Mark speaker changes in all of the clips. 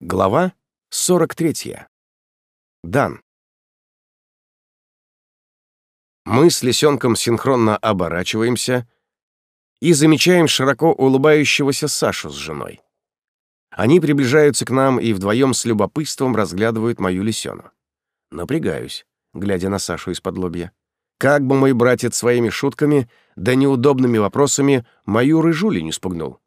Speaker 1: Глава 43. Дан. Мы с лисенком синхронно оборачиваемся и замечаем широко улыбающегося Сашу с женой. Они приближаются к нам и вдвоем с любопытством разглядывают мою лисену. Напрягаюсь, глядя на Сашу из-под лобья. Как бы мой братец своими шутками да неудобными вопросами мою рыжули не спугнул.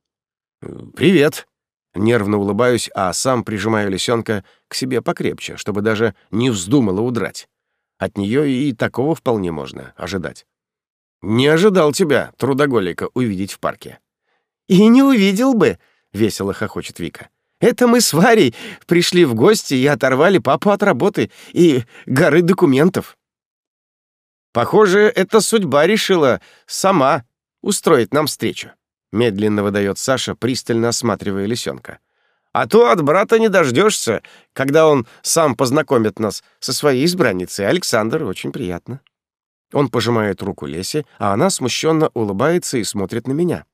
Speaker 1: «Привет!» Нервно улыбаюсь, а сам прижимаю лисенка к себе покрепче, чтобы даже не вздумала удрать. От нее и такого вполне можно ожидать. «Не ожидал тебя, трудоголика, увидеть в парке».
Speaker 2: «И не увидел бы», — весело хохочет Вика. «Это мы с Варей пришли в гости и оторвали папу от работы и горы документов».
Speaker 1: «Похоже, эта судьба решила сама устроить нам встречу». Медленно выдает Саша, пристально осматривая лисенка. А то от брата не дождешься, когда он сам познакомит нас со своей избранницей. Александр, очень приятно. Он пожимает руку Лесе, а она смущенно улыбается и смотрит на меня.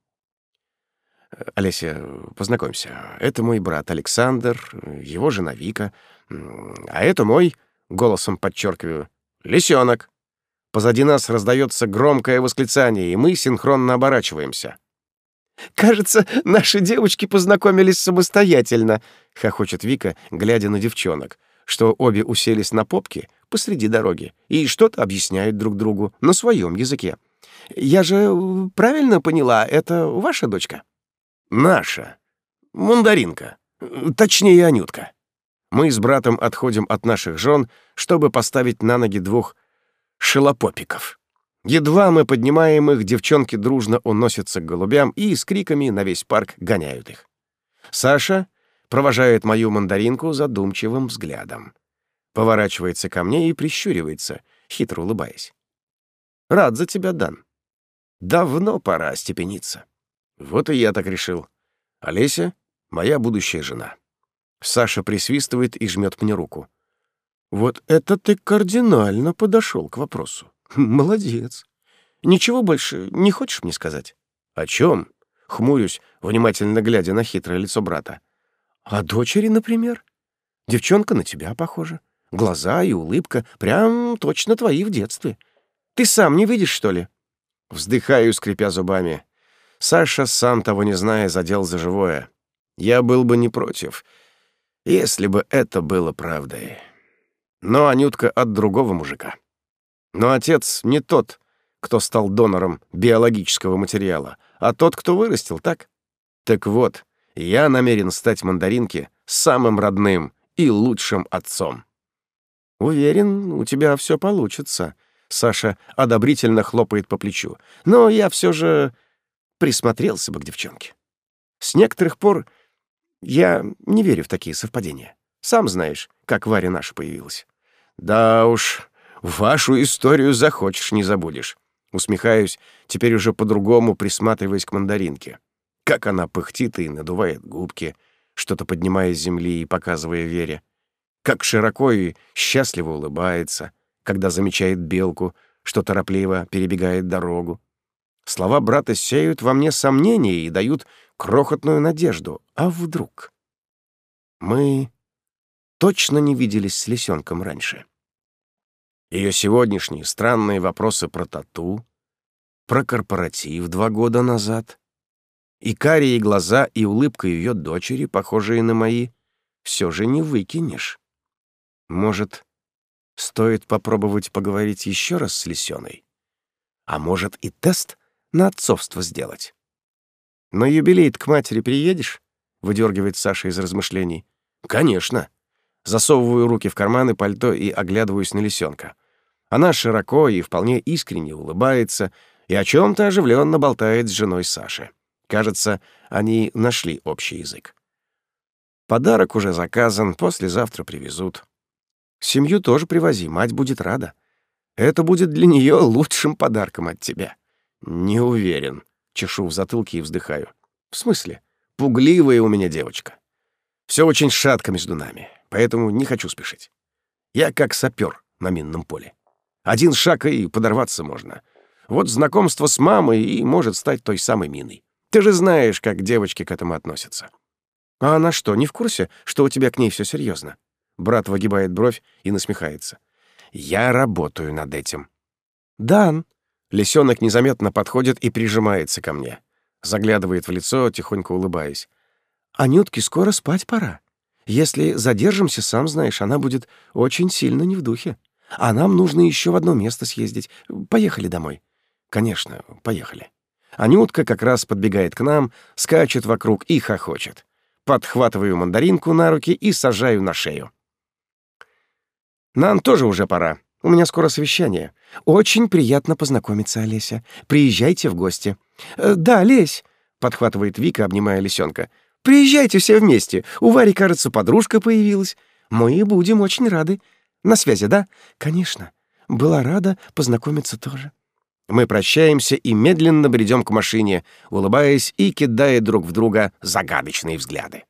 Speaker 1: Олеся, познакомься. Это мой брат Александр, его жена Вика. А это мой, голосом подчеркиваю, лисенок. Позади нас раздается громкое восклицание, и мы синхронно оборачиваемся.
Speaker 2: «Кажется, наши девочки познакомились самостоятельно», — хохочет Вика, глядя на девчонок, что обе уселись на попке посреди дороги и что-то объясняют друг другу на своем языке. «Я же э, правильно поняла, это ваша дочка?»
Speaker 1: «Наша. Мандаринка. Точнее, Анютка. Мы с братом отходим от наших жен, чтобы поставить на ноги двух шелопопиков». Едва мы поднимаем их, девчонки дружно уносятся к голубям и с криками на весь парк гоняют их. Саша провожает мою мандаринку задумчивым взглядом. Поворачивается ко мне и прищуривается, хитро улыбаясь. «Рад за тебя, Дан. Давно пора остепениться». Вот и я так решил. Олеся — моя будущая жена. Саша присвистывает и жмет мне руку. «Вот это ты кардинально подошел к вопросу. Молодец. Ничего больше не хочешь мне сказать? О чем? Хмурюсь, внимательно глядя на хитрое лицо брата. О дочери, например. Девчонка на тебя похожа. Глаза и улыбка прям точно твои в детстве. Ты сам не видишь, что ли? Вздыхаю, скрипя зубами. Саша, сам того не зная, задел за живое. Я был бы не против, если бы это было правдой. Но Анютка от другого мужика. Но отец не тот, кто стал донором биологического материала, а тот, кто вырастил, так? Так вот, я намерен стать мандаринке самым родным и лучшим отцом. Уверен, у тебя все получится. Саша одобрительно хлопает по плечу. Но я все же присмотрелся бы к девчонке. С некоторых пор я не верю в такие совпадения. Сам знаешь, как Варя наша появилась. Да уж, Вашу историю захочешь, не забудешь. Усмехаюсь, теперь уже по-другому присматриваясь к мандаринке. Как она пыхтит и надувает губки, что-то поднимая с земли и показывая Вере. Как широко и счастливо улыбается, когда замечает белку, что торопливо перебегает дорогу. Слова брата сеют во мне сомнения и дают крохотную надежду. А вдруг? Мы точно не виделись с лисенком раньше. Ее сегодняшние странные вопросы про тату, про корпоратив два года назад, и карие глаза и улыбка ее дочери, похожие на мои, все же не выкинешь. Может, стоит попробовать поговорить еще раз с Лисеной? А может, и тест на отцовство сделать? На юбилей к матери приедешь? Выдергивает Саша из размышлений. Конечно. Засовываю руки в карманы пальто и оглядываюсь на лисенка. Она широко и вполне искренне улыбается и о чем то оживленно болтает с женой Саши. Кажется, они нашли общий язык. Подарок уже заказан, послезавтра привезут. Семью тоже привози, мать будет рада. Это будет для нее лучшим подарком от тебя. Не уверен. Чешу в затылке и вздыхаю. В смысле? Пугливая у меня девочка. Все очень шатко между нами поэтому не хочу спешить. Я как сапер на минном поле. Один шаг и подорваться можно. Вот знакомство с мамой и может стать той самой миной. Ты же знаешь, как девочки к этому относятся.
Speaker 2: А она что, не в курсе, что у тебя к ней все серьезно? Брат выгибает бровь и насмехается. Я работаю над этим. Дан. Лисенок незаметно подходит и прижимается ко мне. Заглядывает в лицо, тихонько улыбаясь. Анютке скоро спать пора. Если задержимся, сам знаешь, она будет очень сильно не в духе. А нам нужно еще в одно место съездить. Поехали домой. Конечно, поехали. Анютка как раз подбегает к нам, скачет вокруг и хохочет. Подхватываю мандаринку на руки и сажаю на шею. Нам тоже уже пора. У меня скоро совещание. Очень приятно познакомиться, Олеся. Приезжайте в гости. Э, да, Лесь, подхватывает Вика, обнимая лисенка. Приезжайте все вместе. У Вари, кажется, подружка появилась. Мы будем очень рады. На связи, да? Конечно. Была рада познакомиться тоже. Мы прощаемся и медленно бредем к машине, улыбаясь и кидая друг в друга загадочные взгляды.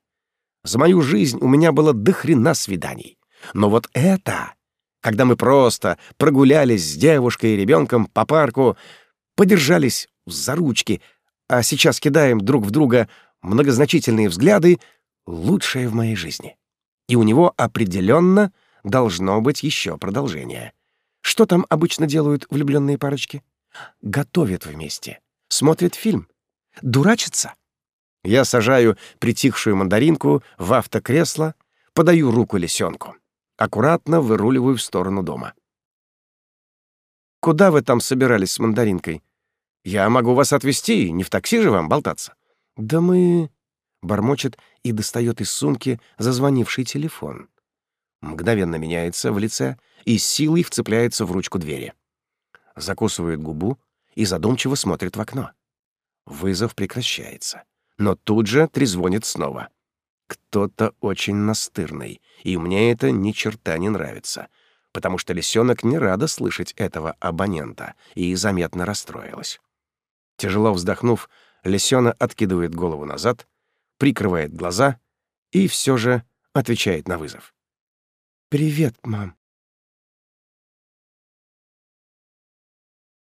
Speaker 2: За мою жизнь у меня было дохрена свиданий. Но вот это, когда мы просто прогулялись с девушкой и ребенком по парку, подержались за ручки, а сейчас кидаем друг в друга многозначительные взгляды, лучшее в моей жизни. И у него определенно должно быть еще продолжение. Что там обычно делают влюбленные парочки? готовят вместе, смотрят фильм, дурачатся. Я сажаю притихшую мандаринку в автокресло, подаю руку лисенку. Аккуратно выруливаю в сторону дома. «Куда вы там собирались с мандаринкой? Я могу вас отвезти, не в такси же вам болтаться». «Да мы...» — бормочет и достает из сумки зазвонивший телефон. Мгновенно меняется в лице и с силой вцепляется в ручку двери закусывает губу и задумчиво смотрит в окно. Вызов прекращается, но тут же трезвонит снова. Кто-то очень настырный, и мне это ни черта не нравится, потому что лисенок не рада слышать этого абонента и заметно расстроилась. Тяжело вздохнув, лисёна откидывает голову назад, прикрывает глаза и все же отвечает на вызов. «Привет, мам».